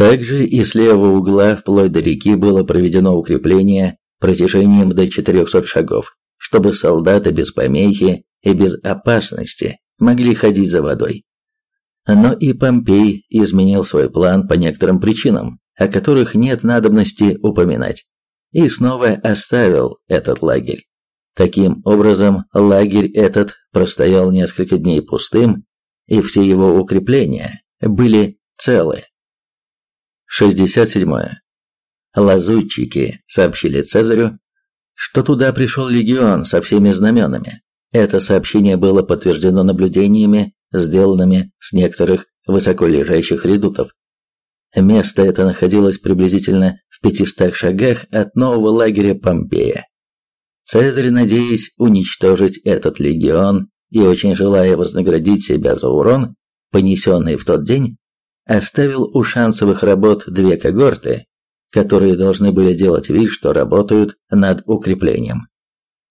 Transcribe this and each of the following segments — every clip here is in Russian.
Также и с левого угла вплоть до реки было проведено укрепление протяжением до 400 шагов, чтобы солдаты без помехи и без опасности могли ходить за водой. Но и Помпей изменил свой план по некоторым причинам, о которых нет надобности упоминать, и снова оставил этот лагерь. Таким образом, лагерь этот простоял несколько дней пустым, и все его укрепления были целы. 67. Лазутчики сообщили Цезарю, что туда пришел легион со всеми знаменами. Это сообщение было подтверждено наблюдениями, сделанными с некоторых высоко лежащих редутов. Место это находилось приблизительно в 500 шагах от нового лагеря Помпея. Цезарь, надеясь уничтожить этот легион и очень желая вознаградить себя за урон, понесенный в тот день, оставил у шансовых работ две когорты, которые должны были делать вид, что работают над укреплением.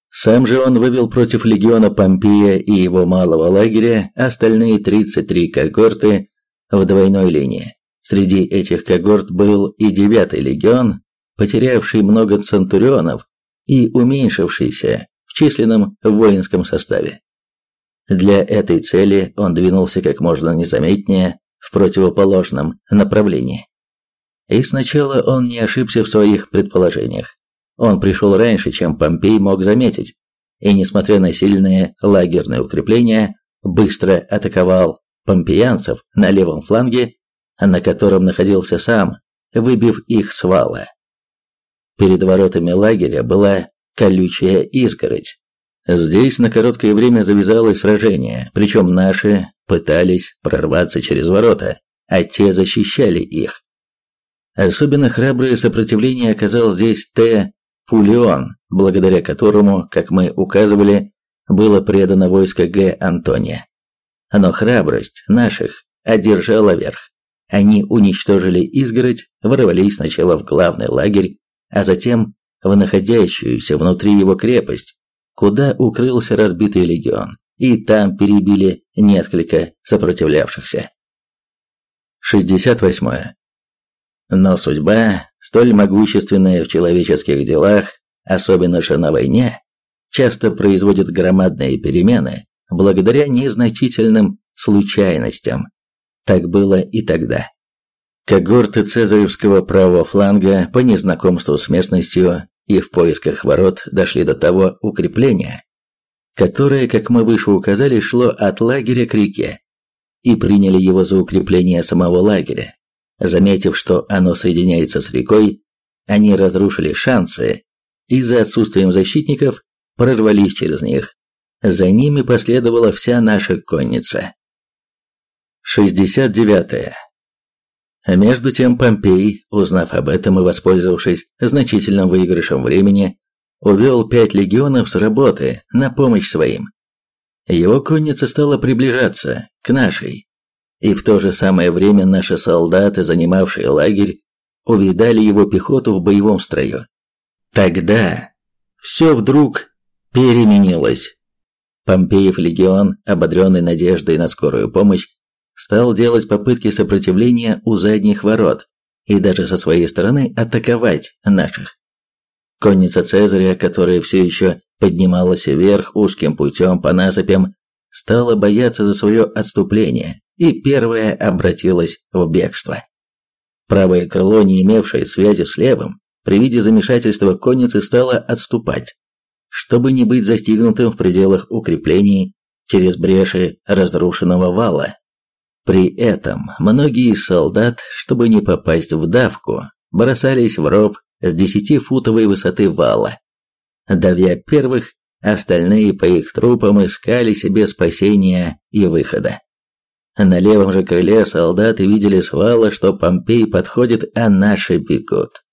Сам же он вывел против легиона Помпея и его малого лагеря остальные 33 когорты в двойной линии. Среди этих когорт был и девятый легион, потерявший много центурионов и уменьшившийся в численном воинском составе. Для этой цели он двинулся как можно незаметнее в противоположном направлении. И сначала он не ошибся в своих предположениях. Он пришел раньше, чем Помпей мог заметить, и, несмотря на сильные лагерные укрепления, быстро атаковал помпеянцев на левом фланге, на котором находился сам, выбив их с вала. Перед воротами лагеря была колючая изгородь. Здесь на короткое время завязалось сражение, причем наши пытались прорваться через ворота, а те защищали их. Особенно храброе сопротивление оказал здесь Т. Пулеон, благодаря которому, как мы указывали, было предано войско Г. Антония. Но храбрость наших одержала верх. Они уничтожили изгородь, ворвались сначала в главный лагерь, а затем в находящуюся внутри его крепость, куда укрылся разбитый легион и там перебили несколько сопротивлявшихся. 68. Но судьба, столь могущественная в человеческих делах, особенно же на войне, часто производит громадные перемены благодаря незначительным случайностям. Так было и тогда. Когорты цезаревского правого фланга по незнакомству с местностью и в поисках ворот дошли до того укрепления, которое, как мы выше указали, шло от лагеря к реке, и приняли его за укрепление самого лагеря. Заметив, что оно соединяется с рекой, они разрушили шансы и за отсутствием защитников прорвались через них. За ними последовала вся наша конница. 69. А между тем Помпей, узнав об этом и воспользовавшись значительным выигрышем времени, увел пять легионов с работы на помощь своим. Его конница стала приближаться к нашей, и в то же самое время наши солдаты, занимавшие лагерь, увидали его пехоту в боевом строю. Тогда все вдруг переменилось. Помпеев легион, ободренный надеждой на скорую помощь, стал делать попытки сопротивления у задних ворот и даже со своей стороны атаковать наших. Конница Цезаря, которая все еще поднималась вверх узким путем по насыпям, стала бояться за свое отступление и первая обратилась в бегство. Правое крыло, не имевшее связи с левым, при виде замешательства конницы стало отступать, чтобы не быть застигнутым в пределах укреплений через бреши разрушенного вала. При этом многие солдат, чтобы не попасть в давку, бросались в ров с десятифутовой высоты вала. Давя первых, остальные по их трупам искали себе спасения и выхода. На левом же крыле солдаты видели с вала, что Помпей подходит, а наши бегут.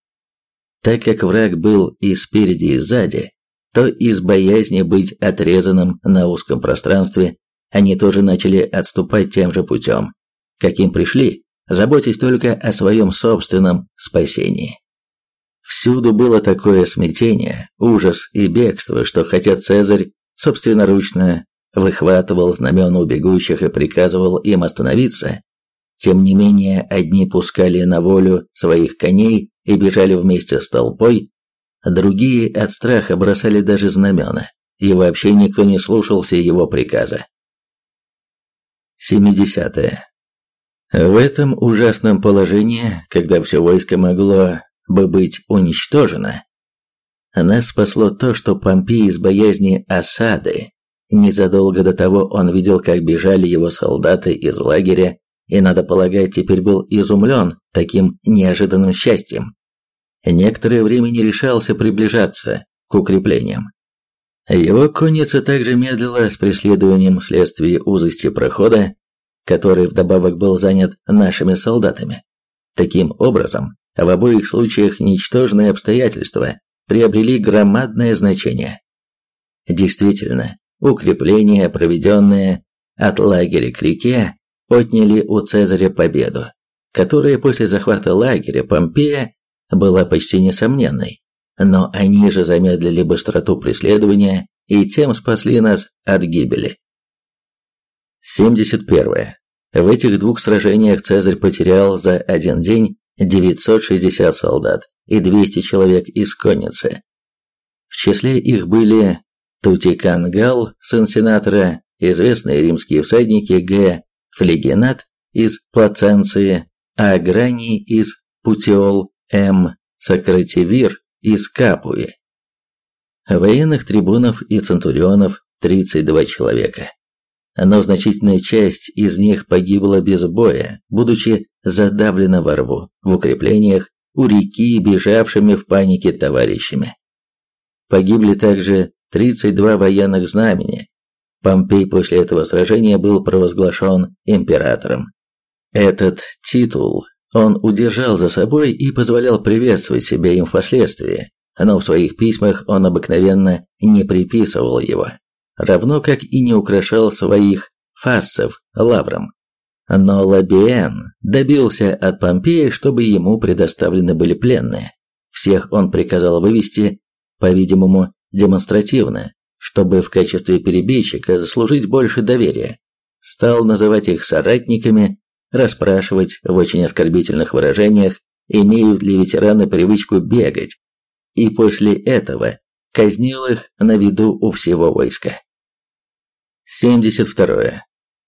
Так как враг был и спереди, и сзади, то из боязни быть отрезанным на узком пространстве, они тоже начали отступать тем же путем, каким пришли, заботясь только о своем собственном спасении. Всюду было такое смятение, ужас и бегство, что хотя Цезарь собственноручно выхватывал знамена у бегущих и приказывал им остановиться, Тем не менее, одни пускали на волю своих коней и бежали вместе с толпой, другие от страха бросали даже знамена, и вообще никто не слушался его приказа. 70. -е. В этом ужасном положении, когда все войско могло бы быть уничтожено, нас спасло то, что Помпей из боязни осады, незадолго до того он видел, как бежали его солдаты из лагеря, и, надо полагать, теперь был изумлен таким неожиданным счастьем. Некоторое время не решался приближаться к укреплениям. Его конница также медлила с преследованием вследствие узости прохода, который вдобавок был занят нашими солдатами. Таким образом, в обоих случаях ничтожные обстоятельства приобрели громадное значение. Действительно, укрепления, проведенные от лагеря к реке, отняли у Цезаря победу, которая после захвата лагеря Помпея была почти несомненной, но они же замедлили быстроту преследования и тем спасли нас от гибели. 71. В этих двух сражениях Цезарь потерял за один день 960 солдат и 200 человек из конницы. В числе их были Тутикан Гал, сын сенатора, известные римские всадники Г. Флегенат из Плаценции, А. Грани из Путиол, М. Сокративир из Капуи. Военных трибунов и центурионов 32 человека но значительная часть из них погибла без боя, будучи задавлена во рву, в укреплениях, у реки, бежавшими в панике товарищами. Погибли также 32 военных знамени. Помпей после этого сражения был провозглашен императором. Этот титул он удержал за собой и позволял приветствовать себя им впоследствии, но в своих письмах он обыкновенно не приписывал его равно как и не украшал своих фасцев лавром. Но Лабиен добился от Помпея, чтобы ему предоставлены были пленные. Всех он приказал вывести, по-видимому, демонстративно, чтобы в качестве перебежчика заслужить больше доверия. Стал называть их соратниками, расспрашивать в очень оскорбительных выражениях, имеют ли ветераны привычку бегать, и после этого казнил их на виду у всего войска. 72.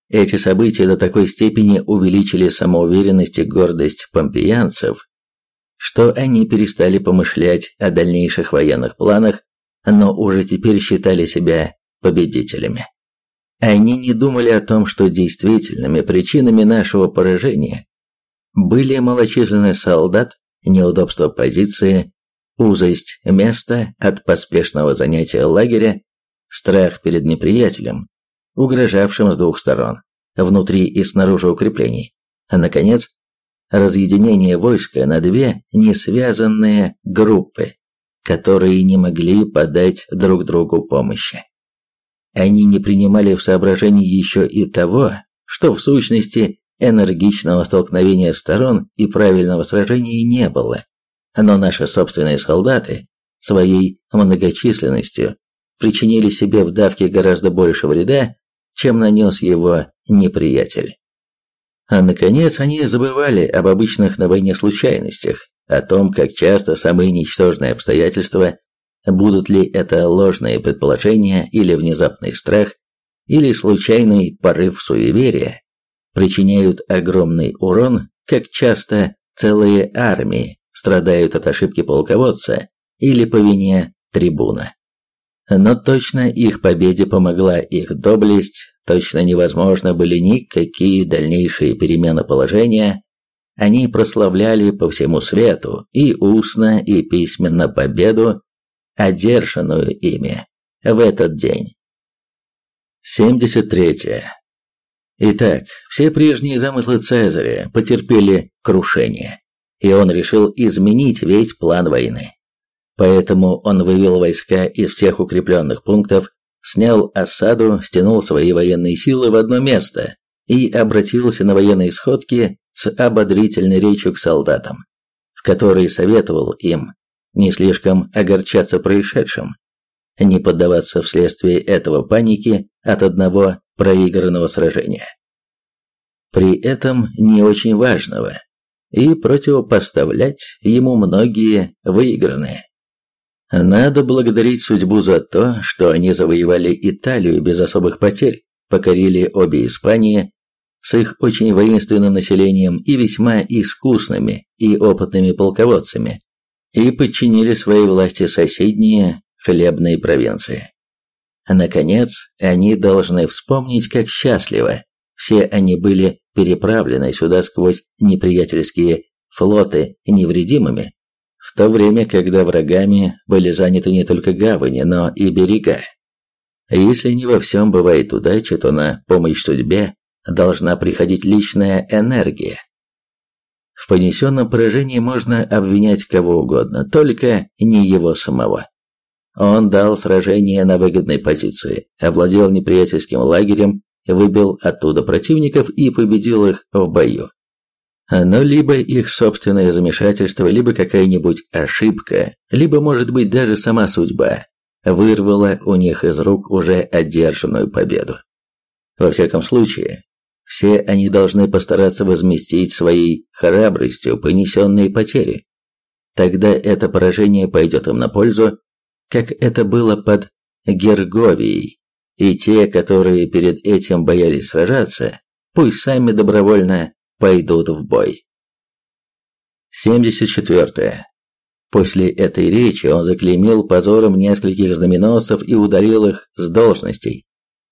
Эти события до такой степени увеличили самоуверенность и гордость помпеянцев, что они перестали помышлять о дальнейших военных планах, но уже теперь считали себя победителями. Они не думали о том, что действительными причинами нашего поражения были малочисленность солдат, неудобство позиции, узость места от поспешного занятия лагеря, страх перед неприятелем, угрожавшим с двух сторон, внутри и снаружи укреплений. А наконец, разъединение войска на две несвязанные группы, которые не могли подать друг другу помощи. Они не принимали в соображение еще и того, что в сущности энергичного столкновения сторон и правильного сражения не было. Но наши собственные солдаты своей многочисленностью причинили себе в давке гораздо больше вреда, чем нанес его неприятель. А наконец они забывали об обычных на войне случайностях, о том, как часто самые ничтожные обстоятельства, будут ли это ложные предположения или внезапный страх, или случайный порыв суеверия, причиняют огромный урон, как часто целые армии страдают от ошибки полководца или по вине трибуна. Но точно их победе помогла их доблесть, точно невозможно были никакие дальнейшие перемены положения. Они прославляли по всему свету и устно, и письменно победу, одержанную ими в этот день. 73. Итак, все прежние замыслы Цезаря потерпели крушение, и он решил изменить весь план войны. Поэтому он вывел войска из всех укрепленных пунктов, снял осаду, стянул свои военные силы в одно место и обратился на военные сходки с ободрительной речью к солдатам, в которой советовал им не слишком огорчаться происшедшим, не поддаваться вследствие этого панике от одного проигранного сражения. при этом не очень важного, и противопоставлять ему многие выигранные. Надо благодарить судьбу за то, что они завоевали Италию без особых потерь, покорили обе Испании с их очень воинственным населением и весьма искусными и опытными полководцами, и подчинили своей власти соседние хлебные провинции. Наконец, они должны вспомнить, как счастливо все они были переправлены сюда сквозь неприятельские флоты невредимыми, в то время, когда врагами были заняты не только гавани, но и берега. Если не во всем бывает удача, то на помощь судьбе должна приходить личная энергия. В понесенном поражении можно обвинять кого угодно, только не его самого. Он дал сражение на выгодной позиции, овладел неприятельским лагерем, выбил оттуда противников и победил их в бою. Но либо их собственное замешательство, либо какая-нибудь ошибка, либо, может быть, даже сама судьба вырвала у них из рук уже одержанную победу. Во всяком случае, все они должны постараться возместить своей храбростью понесенные потери. Тогда это поражение пойдет им на пользу, как это было под Герговией, и те, которые перед этим боялись сражаться, пусть сами добровольно пойдут в бой. 74. После этой речи он заклеймил позором нескольких знаменосцев и удалил их с должностей.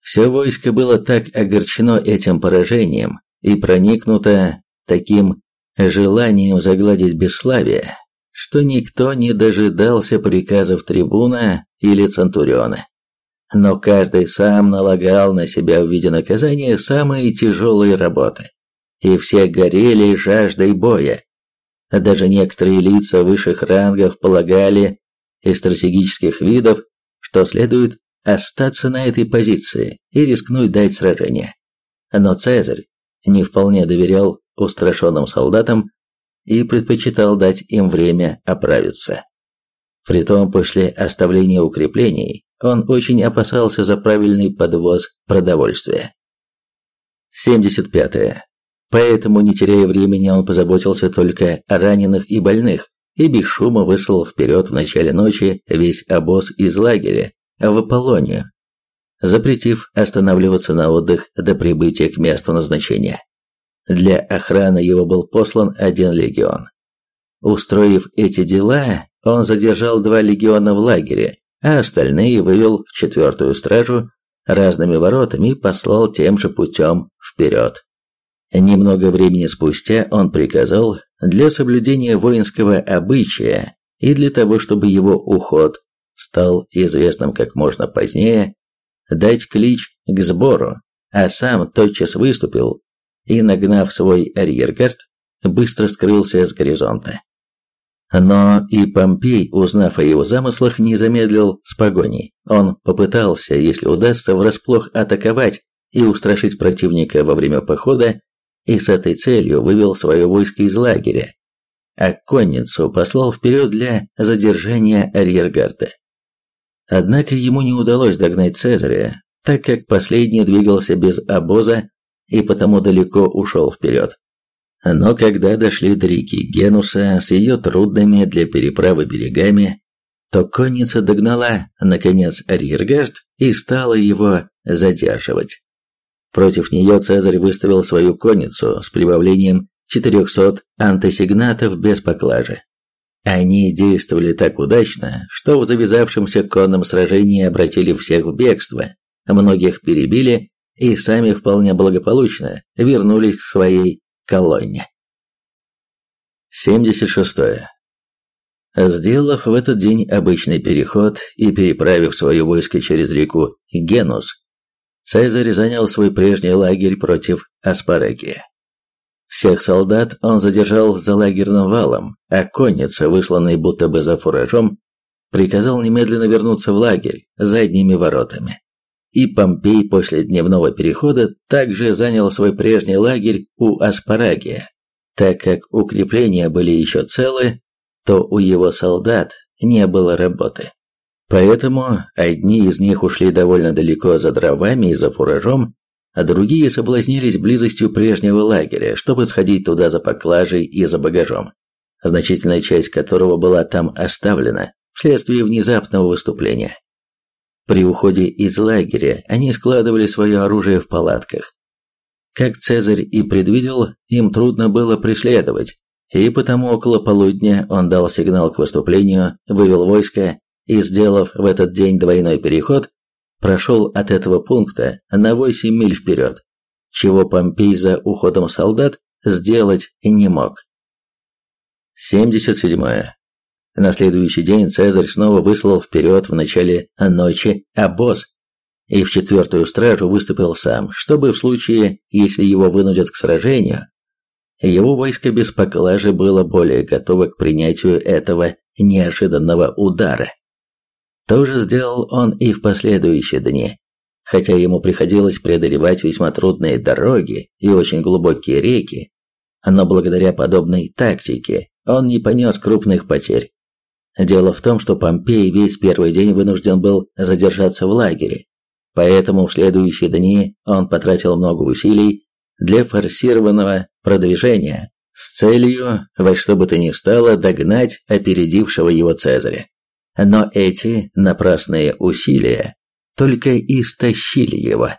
Все войско было так огорчено этим поражением и проникнуто таким желанием загладить бесславие, что никто не дожидался приказов трибуна или центуриона. Но каждый сам налагал на себя в виде наказания самые тяжелые работы, и все горели жаждой боя. Даже некоторые лица высших рангов полагали из стратегических видов, что следует остаться на этой позиции и рискнуть дать сражение. Но Цезарь не вполне доверял устрашенным солдатам и предпочитал дать им время оправиться. Притом после оставления укреплений он очень опасался за правильный подвоз продовольствия. 75. -е. Поэтому, не теряя времени, он позаботился только о раненых и больных, и без шума выслал вперед в начале ночи весь обоз из лагеря в Аполлонию, запретив останавливаться на отдых до прибытия к месту назначения. Для охраны его был послан один легион. Устроив эти дела, он задержал два легиона в лагере, а остальные вывел в четвертую стражу разными воротами и послал тем же путем вперед. Немного времени спустя он приказал для соблюдения воинского обычая и для того, чтобы его уход стал известным как можно позднее, дать клич к сбору, а сам тотчас выступил и, нагнав свой арьергард, быстро скрылся с горизонта. Но и Помпей, узнав о его замыслах, не замедлил с погоней. Он попытался, если удастся, врасплох атаковать и устрашить противника во время похода, и с этой целью вывел свое войско из лагеря, а конницу послал вперед для задержания арьергарда. Однако ему не удалось догнать Цезаря, так как последний двигался без обоза и потому далеко ушел вперед. Но когда дошли до реки Генуса с ее трудными для переправы берегами, то конница догнала, наконец, арьергард и стала его задерживать. Против нее Цезарь выставил свою конницу с прибавлением 400 антисигнатов без поклажи. Они действовали так удачно, что в завязавшемся конном сражении обратили всех в бегство, многих перебили и сами вполне благополучно вернулись к своей колонне. 76. Сделав в этот день обычный переход и переправив свое войско через реку Генус, Цезарь занял свой прежний лагерь против Аспарегия. Всех солдат он задержал за лагерным валом, а конница, высланная будто бы за фуражом, приказал немедленно вернуться в лагерь задними воротами. И Помпей после дневного перехода также занял свой прежний лагерь у Аспарагия. Так как укрепления были еще целы, то у его солдат не было работы. Поэтому одни из них ушли довольно далеко за дровами и за фуражом, а другие соблазнились близостью прежнего лагеря, чтобы сходить туда за поклажей и за багажом, значительная часть которого была там оставлена вследствие внезапного выступления. При уходе из лагеря они складывали свое оружие в палатках. Как Цезарь и предвидел, им трудно было преследовать, и потому около полудня он дал сигнал к выступлению, вывел войско и, сделав в этот день двойной переход, прошел от этого пункта на 8 миль вперед, чего Помпей за уходом солдат сделать не мог. 77. На следующий день Цезарь снова выслал вперед в начале ночи обоз, и в четвертую стражу выступил сам, чтобы в случае, если его вынудят к сражению, его войско без поклажи было более готово к принятию этого неожиданного удара. То же сделал он и в последующие дни, хотя ему приходилось преодолевать весьма трудные дороги и очень глубокие реки, но благодаря подобной тактике он не понес крупных потерь. Дело в том, что Помпей весь первый день вынужден был задержаться в лагере, поэтому в следующие дни он потратил много усилий для форсированного продвижения с целью во что бы то ни стало догнать опередившего его Цезаря. Но эти напрасные усилия только истощили его.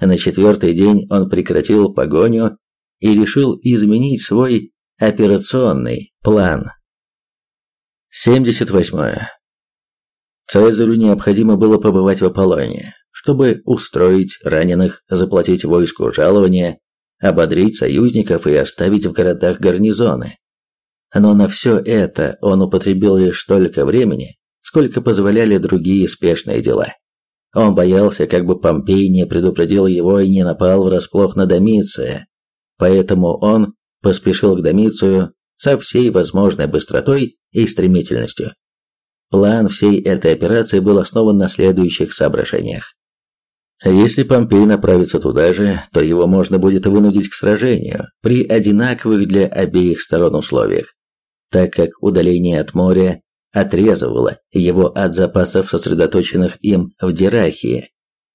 На четвертый день он прекратил погоню и решил изменить свой операционный план. 78. Цезарю необходимо было побывать в Аполлоне, чтобы устроить раненых, заплатить войску жалования, ободрить союзников и оставить в городах гарнизоны. Но на все это он употребил лишь столько времени, сколько позволяли другие спешные дела. Он боялся, как бы Помпей не предупредил его и не напал врасплох на Домиция, поэтому он поспешил к Домицию со всей возможной быстротой и стремительностью. План всей этой операции был основан на следующих соображениях. Если Помпей направится туда же, то его можно будет вынудить к сражению при одинаковых для обеих сторон условиях, так как удаление от моря отрезывало его от запасов, сосредоточенных им в Дирахии,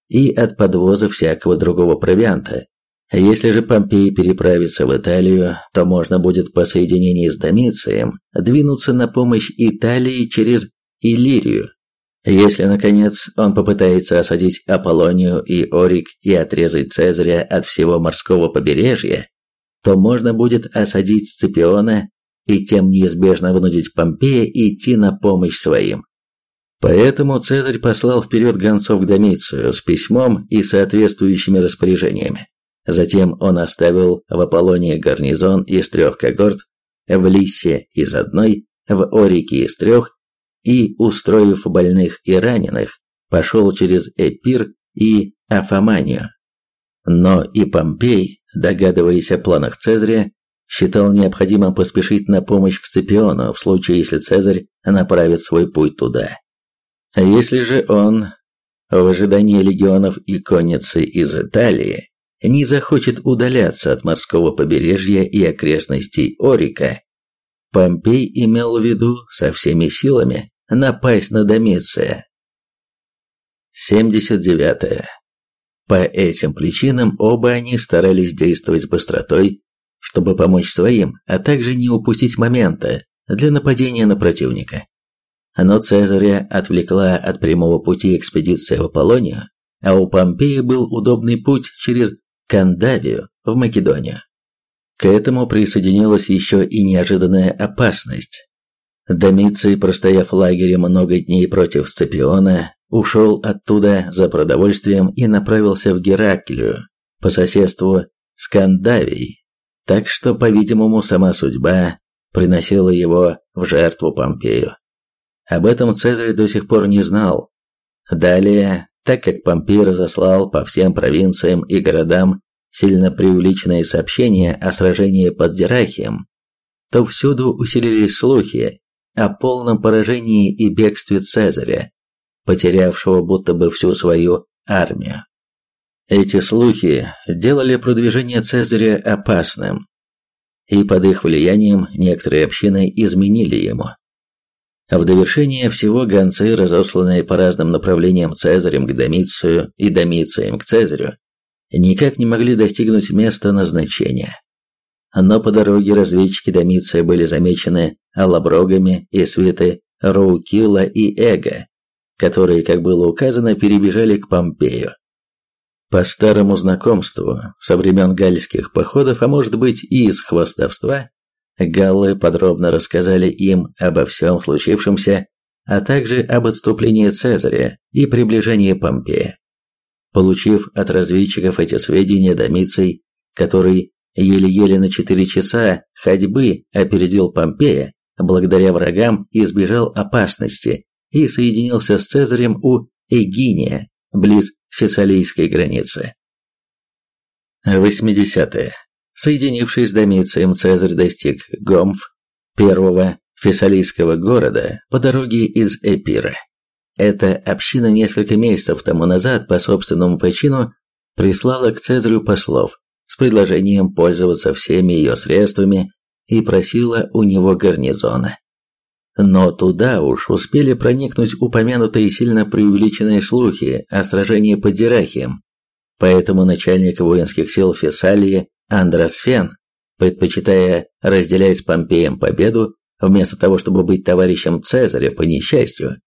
и от подвоза всякого другого провианта, если же Помпей переправится в Италию, то можно будет по соединении с Домицием двинуться на помощь Италии через Иллирию. Если, наконец, он попытается осадить Аполлонию и Орик и отрезать Цезаря от всего морского побережья, то можно будет осадить Сципиона и тем неизбежно вынудить Помпея идти на помощь своим. Поэтому Цезарь послал вперед гонцов к Домицию с письмом и соответствующими распоряжениями. Затем он оставил в Аполлонии гарнизон из трех когорт, в Лиссе из одной, в Орике из трех, и, устроив больных и раненых, пошел через Эпир и Афаманию. Но и Помпей, догадываясь о планах Цезаря, считал необходимым поспешить на помощь к Сципиону в случае, если Цезарь направит свой путь туда. А если же он, в ожидании легионов и конницы из Италии, не захочет удаляться от морского побережья и окрестностей Орика, Помпей имел в виду со всеми силами напасть на Домиция. 79. По этим причинам оба они старались действовать с быстротой, чтобы помочь своим, а также не упустить момента для нападения на противника. Но Цезаря отвлекла от прямого пути экспедиция в Аполлонию, а у Помпея был удобный путь через Кандавию в Македонию. К этому присоединилась еще и неожиданная опасность. Домиций, простояв в лагере много дней против Сципиона, ушел оттуда за продовольствием и направился в Гераклию, по соседству с Кандавией, так что, по-видимому, сама судьба приносила его в жертву Помпею. Об этом Цезарь до сих пор не знал. Далее так как Помпей разослал по всем провинциям и городам сильно преувеличенные сообщения о сражении под Дирахием, то всюду усилились слухи о полном поражении и бегстве Цезаря, потерявшего будто бы всю свою армию. Эти слухи делали продвижение Цезаря опасным, и под их влиянием некоторые общины изменили ему. В довершение всего гонцы, разосланные по разным направлениям Цезарем к Домицию и Домицием к Цезарю, никак не могли достигнуть места назначения. Но по дороге разведчики Домиция были замечены алаброгами и свиты Роукила и Эго, которые, как было указано, перебежали к Помпею. По старому знакомству, со времен гальских походов, а может быть и из хвостовства, галлы подробно рассказали им обо всем случившемся, а также об отступлении Цезаря и приближении Помпея. Получив от разведчиков эти сведения, Домиций, который еле-еле на четыре часа ходьбы опередил Помпея, благодаря врагам избежал опасности и соединился с Цезарем у Эгиния, близ Фессалийской границы. 80. Соединившись с Домицием, Цезарь достиг Гомф, первого фессалийского города, по дороге из Эпира. Эта община несколько месяцев тому назад по собственному почину прислала к Цезарю послов с предложением пользоваться всеми ее средствами и просила у него гарнизона. Но туда уж успели проникнуть упомянутые сильно преувеличенные слухи о сражении под Дирахием. Поэтому начальник воинских сил Фессалии Андросфен, предпочитая разделять с Помпеем победу, вместо того, чтобы быть товарищем Цезаря по несчастью,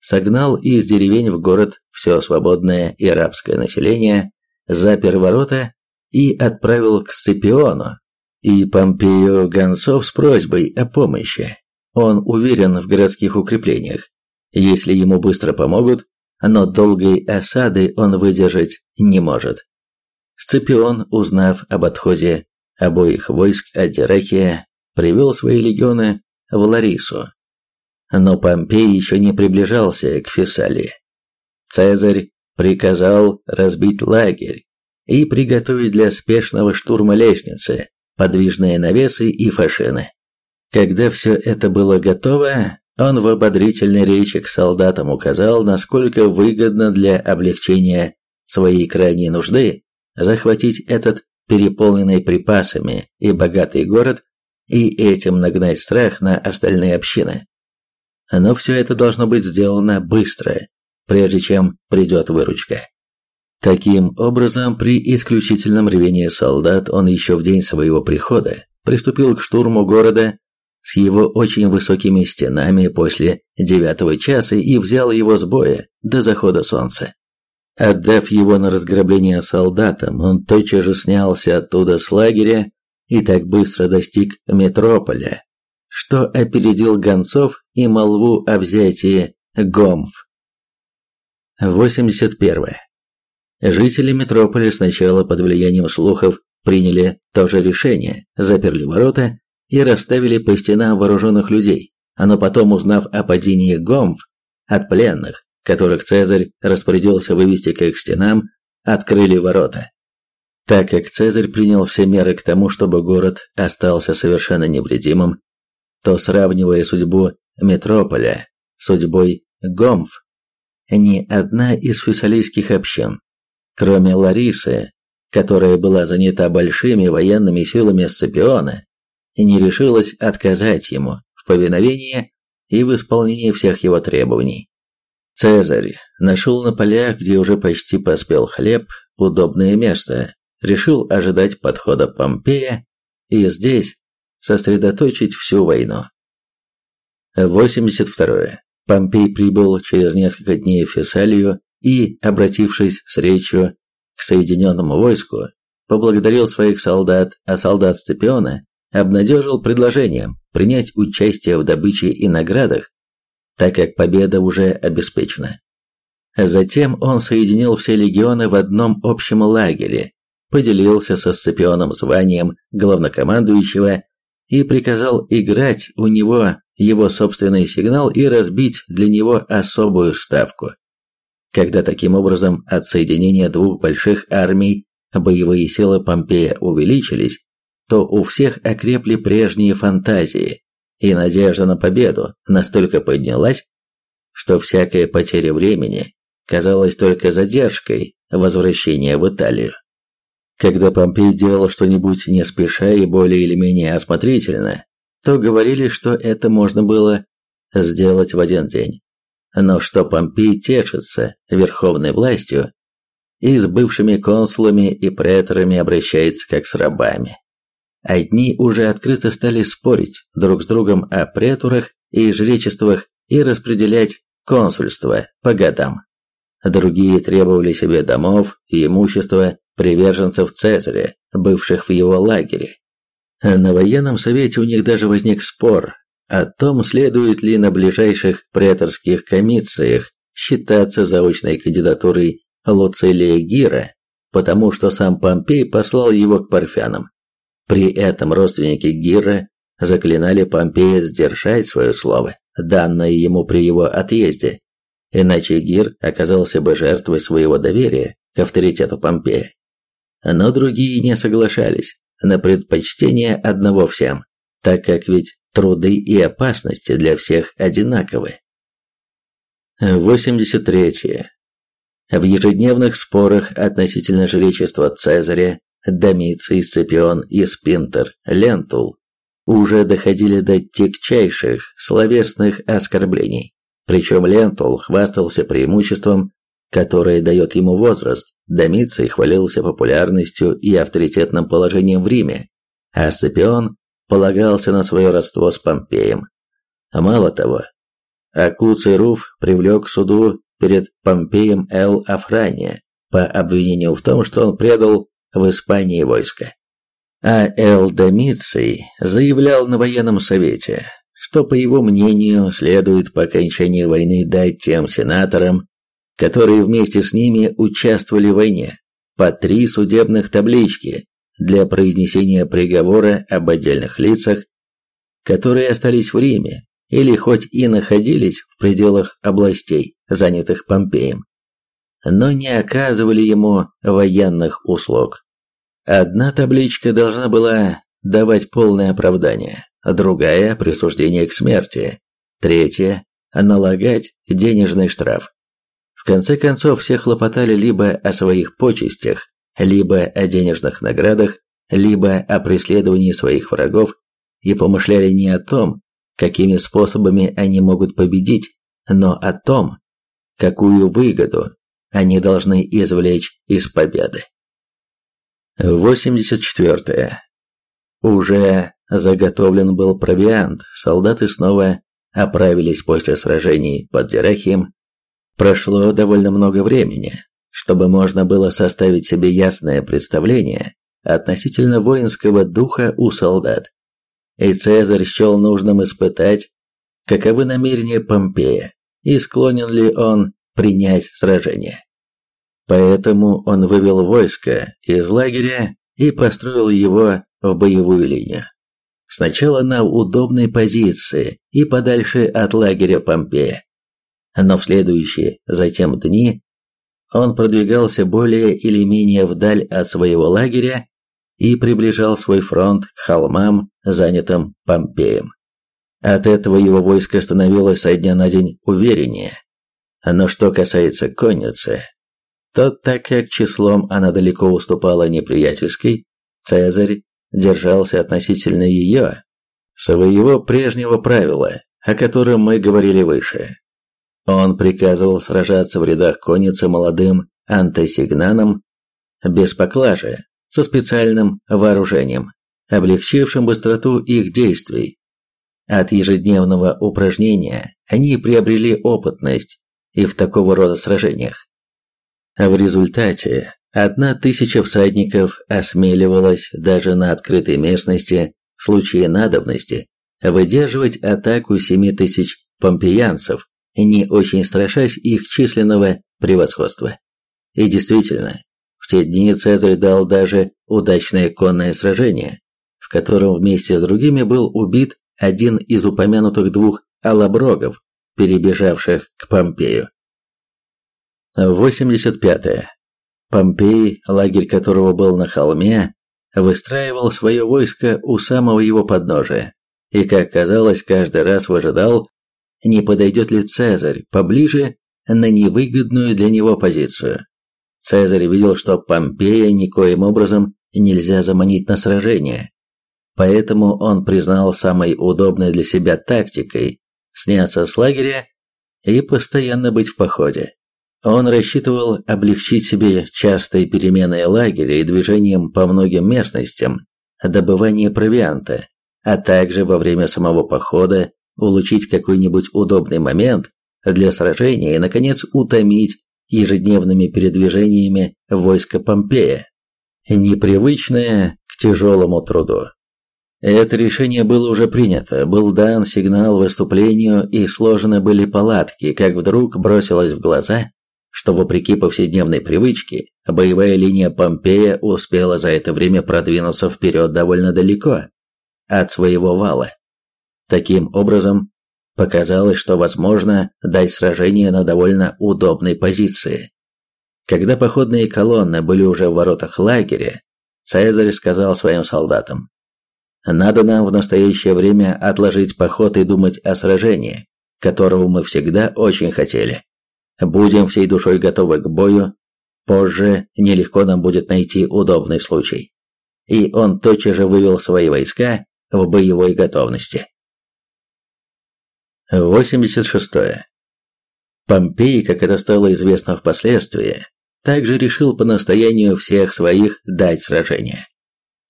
согнал из деревень в город все свободное и арабское население, запер ворота и отправил к Сципиону и Помпею гонцов с просьбой о помощи. Он уверен в городских укреплениях. Если ему быстро помогут, но долгой осады он выдержать не может. Сципион, узнав об отходе обоих войск от Дирахия, привел свои легионы в Ларису. Но Помпей еще не приближался к Фессалии. Цезарь приказал разбить лагерь и приготовить для спешного штурма лестницы, подвижные навесы и фашины. Когда все это было готово, он в ободрительной речи к солдатам указал, насколько выгодно для облегчения своей крайней нужды захватить этот переполненный припасами и богатый город и этим нагнать страх на остальные общины. Но все это должно быть сделано быстро, прежде чем придет выручка. Таким образом, при исключительном рвении солдат он еще в день своего прихода приступил к штурму города с его очень высокими стенами после девятого часа и взял его с боя до захода солнца. Отдав его на разграбление солдатам, он тотчас же снялся оттуда с лагеря и так быстро достиг метрополя, что опередил гонцов и молву о взятии Гомф. 81. Жители метрополя сначала под влиянием слухов приняли то же решение, заперли ворота и расставили по стенам вооруженных людей, но потом, узнав о падении Гомф от пленных, которых Цезарь распорядился вывести к их стенам, открыли ворота. Так как Цезарь принял все меры к тому, чтобы город остался совершенно невредимым, то, сравнивая судьбу метрополя с судьбой Гомф, ни одна из фессалийских общин, кроме Ларисы, которая была занята большими военными силами Сципиона, не решилась отказать ему в повиновении и в исполнении всех его требований. Цезарь нашел на полях, где уже почти поспел хлеб, удобное место, решил ожидать подхода Помпея и здесь сосредоточить всю войну. 82. Помпей прибыл через несколько дней в Фессалию и, обратившись с речью к соединенному войску, поблагодарил своих солдат, а солдат Сципиона обнадежил предложением принять участие в добыче и наградах, так как победа уже обеспечена. Затем он соединил все легионы в одном общем лагере, поделился со Сципионом званием главнокомандующего и приказал играть у него его собственный сигнал и разбить для него особую ставку. Когда таким образом от соединения двух больших армий боевые силы Помпея увеличились, то у всех окрепли прежние фантазии, и надежда на победу настолько поднялась, что всякая потеря времени казалась только задержкой возвращения в Италию. Когда Помпей делал что-нибудь не спеша и более или менее осмотрительно, то говорили, что это можно было сделать в один день. Но что Помпей тешится верховной властью и с бывшими консулами и преторами обращается как с рабами. Одни уже открыто стали спорить друг с другом о преторах и жречествах и распределять консульство по годам. Другие требовали себе домов и имущества приверженцев Цезаря, бывших в его лагере. На военном совете у них даже возник спор о том, следует ли на ближайших преторских комиссиях считаться заочной кандидатурой Луцилия Гира, потому что сам Помпей послал его к парфянам. При этом родственники Гира заклинали Помпея сдержать свое слово, данное ему при его отъезде, иначе Гир оказался бы жертвой своего доверия к авторитету Помпея. Но другие не соглашались на предпочтение одного всем, так как ведь труды и опасности для всех одинаковы. 83. В ежедневных спорах относительно жречества Цезаря, Домиций, Сципион и Спинтер, Лентул уже доходили до тягчайших словесных оскорблений. Причем Лентул хвастался преимуществом, которое дает ему возраст, Домиций хвалился популярностью и авторитетным положением в Риме, а Сципион полагался на свое родство с Помпеем. Мало того, Акуций Руф привлек к суду перед Помпеем Эл Афрания по обвинению в том, что он предал в Испании войско. А Эл Домиций заявлял на военном совете, что, по его мнению, следует по окончании войны дать тем сенаторам, которые вместе с ними участвовали в войне, по три судебных таблички для произнесения приговора об отдельных лицах, которые остались в Риме или хоть и находились в пределах областей, занятых Помпеем, но не оказывали ему военных услуг. Одна табличка должна была давать полное оправдание, другая – присуждение к смерти, третья – налагать денежный штраф. В конце концов, все хлопотали либо о своих почестях, либо о денежных наградах, либо о преследовании своих врагов и помышляли не о том, какими способами они могут победить, но о том, какую выгоду они должны извлечь из победы. 84. Уже заготовлен был провиант, солдаты снова оправились после сражений под Дирахием. Прошло довольно много времени, чтобы можно было составить себе ясное представление относительно воинского духа у солдат. И Цезарь счел нужным испытать, каковы намерения Помпея и склонен ли он принять сражение. Поэтому он вывел войско из лагеря и построил его в боевую линию. Сначала на удобной позиции и подальше от лагеря Помпея. Но в следующие затем дни он продвигался более или менее вдаль от своего лагеря и приближал свой фронт к холмам, занятым Помпеем. От этого его войско становилось со дня на день увереннее. Но что касается конницы, то так как числом она далеко уступала неприятельской, Цезарь держался относительно ее, своего прежнего правила, о котором мы говорили выше. Он приказывал сражаться в рядах конницы молодым антисигнанам без поклажи, со специальным вооружением, облегчившим быстроту их действий. От ежедневного упражнения они приобрели опытность и в такого рода сражениях. В результате одна тысяча всадников осмеливалась даже на открытой местности в случае надобности выдерживать атаку семи тысяч помпеянцев, не очень страшась их численного превосходства. И действительно, в те дни Цезарь дал даже удачное конное сражение, в котором вместе с другими был убит один из упомянутых двух алаброгов, перебежавших к Помпею. 85. -е. Помпей, лагерь которого был на холме, выстраивал свое войско у самого его подножия, и, как казалось, каждый раз выжидал, не подойдет ли Цезарь поближе на невыгодную для него позицию. Цезарь видел, что Помпея никоим образом нельзя заманить на сражение, поэтому он признал самой удобной для себя тактикой сняться с лагеря и постоянно быть в походе. Он рассчитывал облегчить себе частые перемены лагеря и движением по многим местностям, добывание провианта, а также во время самого похода улучшить какой-нибудь удобный момент для сражения и, наконец, утомить ежедневными передвижениями войска Помпея, непривычное к тяжелому труду. Это решение было уже принято, был дан сигнал выступлению и сложены были палатки, как вдруг бросилось в глаза, что вопреки повседневной привычке, боевая линия Помпея успела за это время продвинуться вперед довольно далеко от своего вала. Таким образом, показалось, что возможно дать сражение на довольно удобной позиции. Когда походные колонны были уже в воротах лагеря, Цезарь сказал своим солдатам, надо нам в настоящее время отложить поход и думать о сражении, которого мы всегда очень хотели. Будем всей душой готовы к бою. Позже нелегко нам будет найти удобный случай. И он тотчас же вывел свои войска в боевой готовности. 86. Помпей, как это стало известно впоследствии, также решил по настоянию всех своих дать сражение.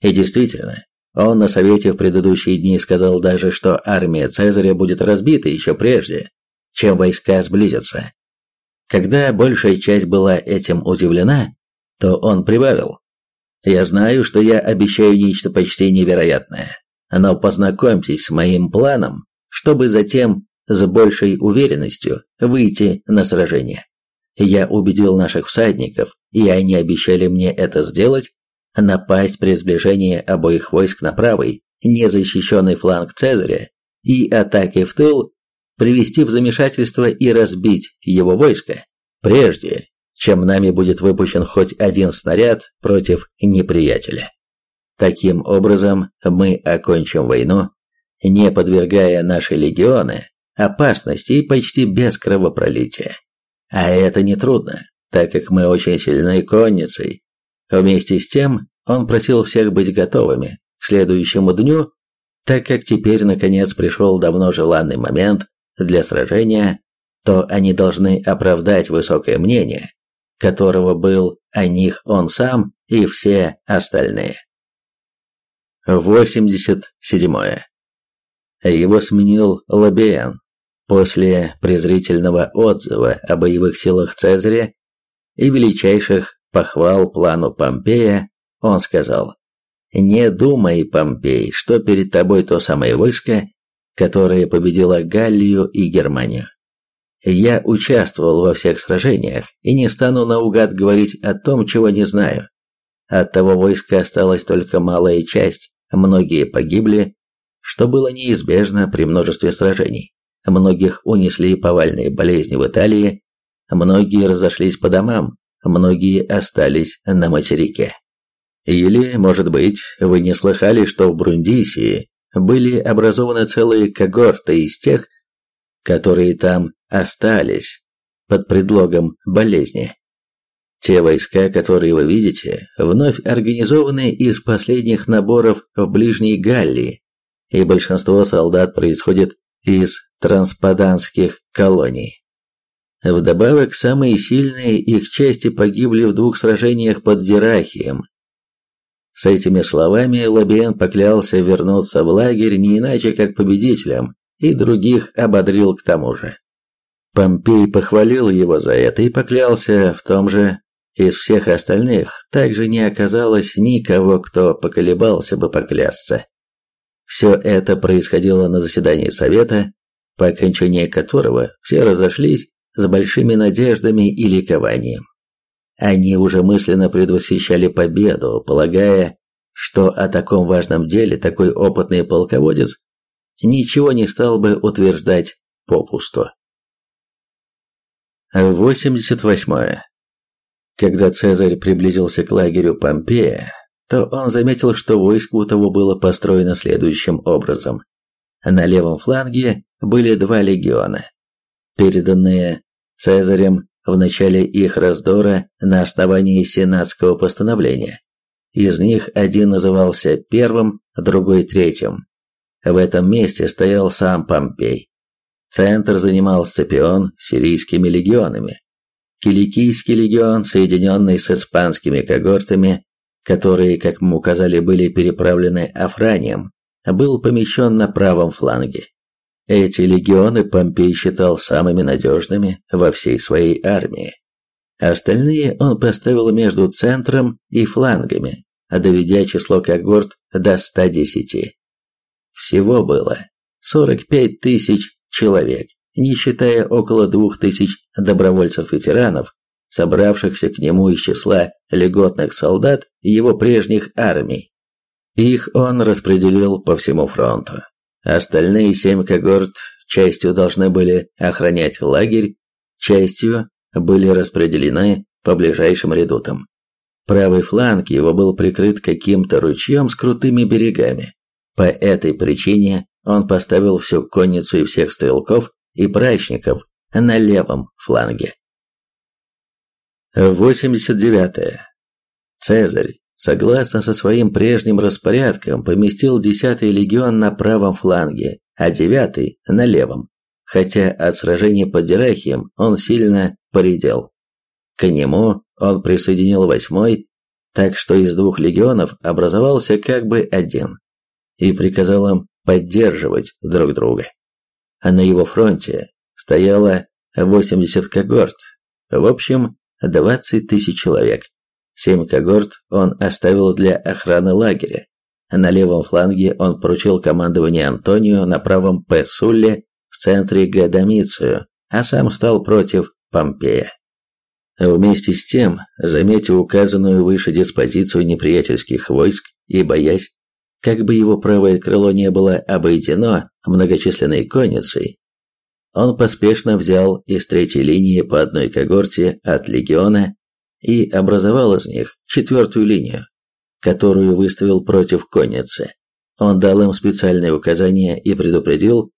И действительно, он на совете в предыдущие дни сказал даже, что армия Цезаря будет разбита еще прежде, чем войска сблизятся. Когда большая часть была этим удивлена, то он прибавил. «Я знаю, что я обещаю нечто почти невероятное, но познакомьтесь с моим планом, чтобы затем с большей уверенностью выйти на сражение. Я убедил наших всадников, и они обещали мне это сделать, напасть при сближении обоих войск на правый, незащищенный фланг Цезаря и атаки в тыл, привести в замешательство и разбить его войско, прежде чем нами будет выпущен хоть один снаряд против неприятеля. Таким образом, мы окончим войну, не подвергая наши легионы опасности и почти без кровопролития. А это нетрудно, так как мы очень сильны конницей Вместе с тем, он просил всех быть готовыми к следующему дню, так как теперь наконец пришел давно желанный момент для сражения, то они должны оправдать высокое мнение, которого был о них он сам и все остальные. 87. Его сменил Лабиен. После презрительного отзыва о боевых силах Цезаря и величайших похвал плану Помпея, он сказал, «Не думай, Помпей, что перед тобой то самое войско, которое победило Галлию и Германию. Я участвовал во всех сражениях и не стану наугад говорить о том, чего не знаю. От того войска осталась только малая часть, многие погибли, что было неизбежно при множестве сражений. Многих унесли повальные болезни в Италии, многие разошлись по домам, многие остались на материке. Или, может быть, вы не слыхали, что в Брундисии были образованы целые когорты из тех, которые там остались под предлогом болезни. Те войска, которые вы видите, вновь организованы из последних наборов в Ближней Галлии, и большинство солдат происходит из транспаданских колоний. Вдобавок, самые сильные их части погибли в двух сражениях под Дирахием. С этими словами Лабиен поклялся вернуться в лагерь не иначе, как победителем, и других ободрил к тому же. Помпей похвалил его за это и поклялся в том же. Из всех остальных также не оказалось никого, кто поколебался бы поклясться. Все это происходило на заседании совета, по окончании которого все разошлись с большими надеждами и ликованием. Они уже мысленно предвосхищали победу, полагая, что о таком важном деле такой опытный полководец ничего не стал бы утверждать попусту. 88. Когда Цезарь приблизился к лагерю Помпея, то он заметил, что войско у того было построено следующим образом. На левом фланге были два легиона, переданные Цезарем в начале их раздора на основании сенатского постановления. Из них один назывался первым, другой третьим. В этом месте стоял сам Помпей. Центр занимал Сципион сирийскими легионами. Киликийский легион, соединенный с испанскими когортами, которые, как мы указали, были переправлены Афранием, был помещен на правом фланге. Эти легионы Помпей считал самыми надежными во всей своей армии. Остальные он поставил между центром и флангами, доведя число когорт до 110. Всего было 45 тысяч человек, не считая около двух тысяч добровольцев-ветеранов, собравшихся к нему из числа льготных солдат его прежних армий. Их он распределил по всему фронту. Остальные семь когорт частью должны были охранять лагерь, частью были распределены по ближайшим редутам. Правый фланг его был прикрыт каким-то ручьем с крутыми берегами. По этой причине он поставил всю конницу и всех стрелков и прачников на левом фланге. 89. -е. Цезарь, согласно со своим прежним распорядком, поместил 10-й легион на правом фланге, а 9-й на левом, хотя от сражения под Дирахием он сильно поредел. К нему он присоединил 8-й, так что из двух легионов образовался как бы один, и приказал им поддерживать друг друга а на его фронте стояло 80 когорт, в общем, 20 тысяч человек. Семь когорт он оставил для охраны лагеря. На левом фланге он поручил командование Антонию, на правом П. Сулле, в центре Г. Домицию, а сам стал против Помпея. Вместе с тем, заметив указанную выше диспозицию неприятельских войск и боясь, как бы его правое крыло не было обойдено многочисленной конницей, он поспешно взял из третьей линии по одной когорте от легиона и образовал из них четвертую линию, которую выставил против конницы. Он дал им специальные указания и предупредил,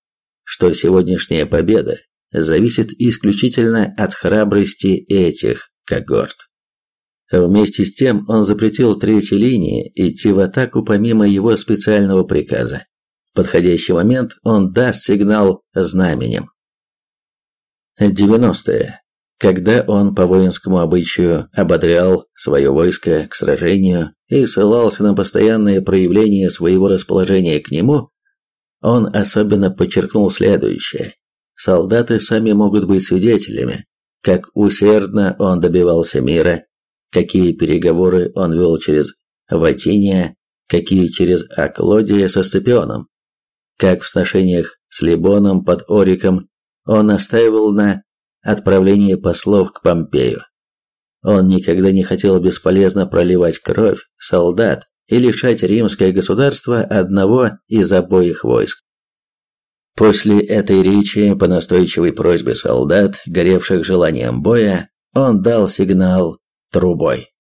что сегодняшняя победа зависит исключительно от храбрости этих когорт. Вместе с тем он запретил третьей линии идти в атаку помимо его специального приказа. В подходящий момент он даст сигнал знаменем. 90. Когда он по воинскому обычаю ободрял свое войско к сражению и ссылался на постоянное проявление своего расположения к нему, он особенно подчеркнул следующее. Солдаты сами могут быть свидетелями, как усердно он добивался мира, какие переговоры он вел через Ватиния, какие через Аклодия со Сципионом, как в сношениях с Либоном под Ориком он настаивал на отправлении послов к Помпею. Он никогда не хотел бесполезно проливать кровь солдат и лишать римское государство одного из обоих войск. После этой речи, по настойчивой просьбе солдат, горевших желанием боя, он дал сигнал трубой.